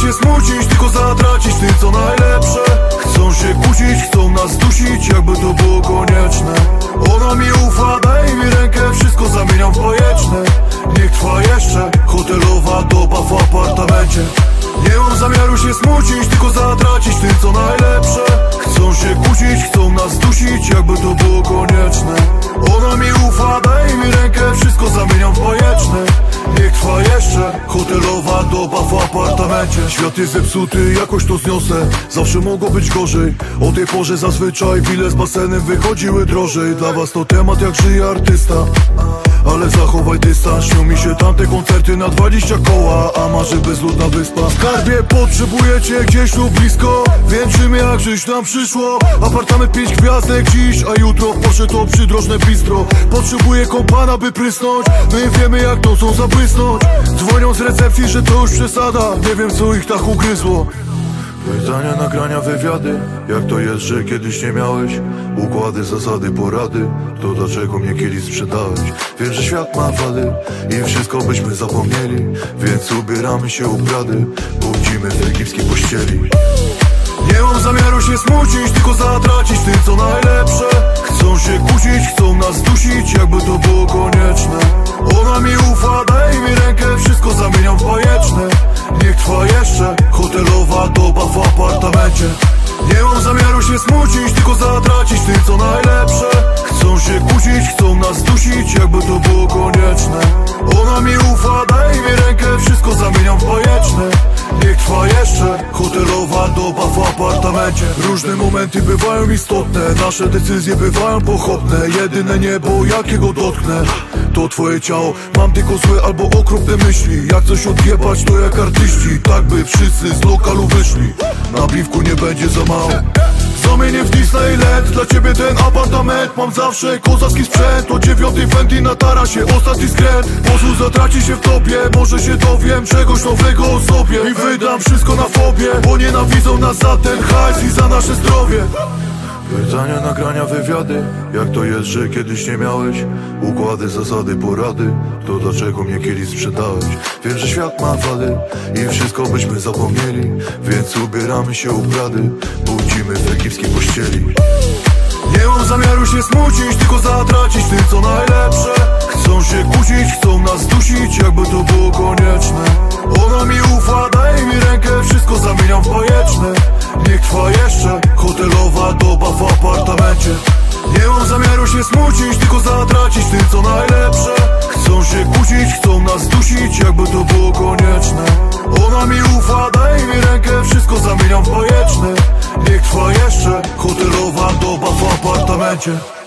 się smucić, tylko zatracić tym co najlepsze. Chcą się kłócić, chcą nas dusić, jakby to było konieczne. Ona mi ufa, daj mi rękę, wszystko zamieniam w bajeczne hotelowa doba w apartamencie. Świat jest zepsuty, jakoś to zniosę. Zawsze mogło być gorzej. O tej porze zazwyczaj bile z basenem wychodziły drożej. Dla was to temat jak żyje artysta ale zachowaj dystans, śnią mi się tamte koncerty na 20 koła A marzy bezludna wyspa. Skarbie potrzebujecie gdzieś tu blisko Wieńczymy jak żyć nam przyszło. Apartament 5 gwiazdek dziś A jutro poszedł to przydrożne bistro. Potrzebuję kompana by prysnąć My wiemy jak nocą zabłysnąć. Dzwonią z recepcji, że to już przesada Nie wiem co ich tak ugryzło Pytania, nagrania, wywiady. Jak to jest, że kiedyś nie miałeś Układy, zasady, porady? To dlaczego mnie kiedyś sprzedałeś? Wiem, że świat ma wady I wszystko byśmy zapomnieli Więc ubieramy się u brady. Budzimy w egipskiej pościeli. Nie mam zamiaru się smucić, tylko zatracić tym co najlepsze. Chcą się kłócić, chcą nas dusić, jakby to było konieczne. Ona mi ufa, daj mi rękę, wszystko smucić, tylko zatracić tym co najlepsze. Chcą się kłócić, chcą nas dusić, jakby to było konieczne. Ona mi ufa, daj mi rękę, wszystko zamieniam w bajeczne. Niech trwa jeszcze hotelowa doba w apartamencie. Różne momenty bywają istotne Nasze decyzje bywają pochopne. Jedyne niebo jakiego dotknę To twoje ciało. Mam tylko złe albo okropne myśli. Jak coś odjebać to jak artyści. Tak by wszyscy z lokalu wyszli. Na piwku nie będzie za mało Zamienię w Disneyland Dla ciebie ten apartament. Mam zawsze kozacki sprzęt O dziewiątej Fendi na tarasie Ostatni skręt. Pozwól zatraci się w tobie Może się dowiem czegoś nowego o sobie. I wydam wszystko na fobie Bo nienawidzą nas za ten hajs I za nasze zdrowie Pytania, nagrania, wywiady. Jak to jest, że kiedyś nie miałeś? Układy, zasady, porady. To dlaczego mnie kiedyś sprzedałeś? Wiem, że świat ma wady I wszystko byśmy zapomnieli Więc ubieramy się u brady. Budzimy w egipskiej pościeli. Nie mam zamiaru się smucić, tylko zatracić tym co najlepsze. Chcą się kłócić, chcą nas dusić, jakby to było konieczne. Ona mi ufa, daj mi rękę, wszystko zamieniam w bajeczne Niech trwa jeszcze. Hotelowa doba w apartamencie. Nie mam zamiaru się smucić, tylko zatracić tym co najlepsze. Chcą się kłócić, chcą nas dusić, jakby to było konieczne. Ona mi ufa, daj mi rękę, wszystko zamieniam w bajeczne. Niech trwa jeszcze. Hotelowa doba w apartamencie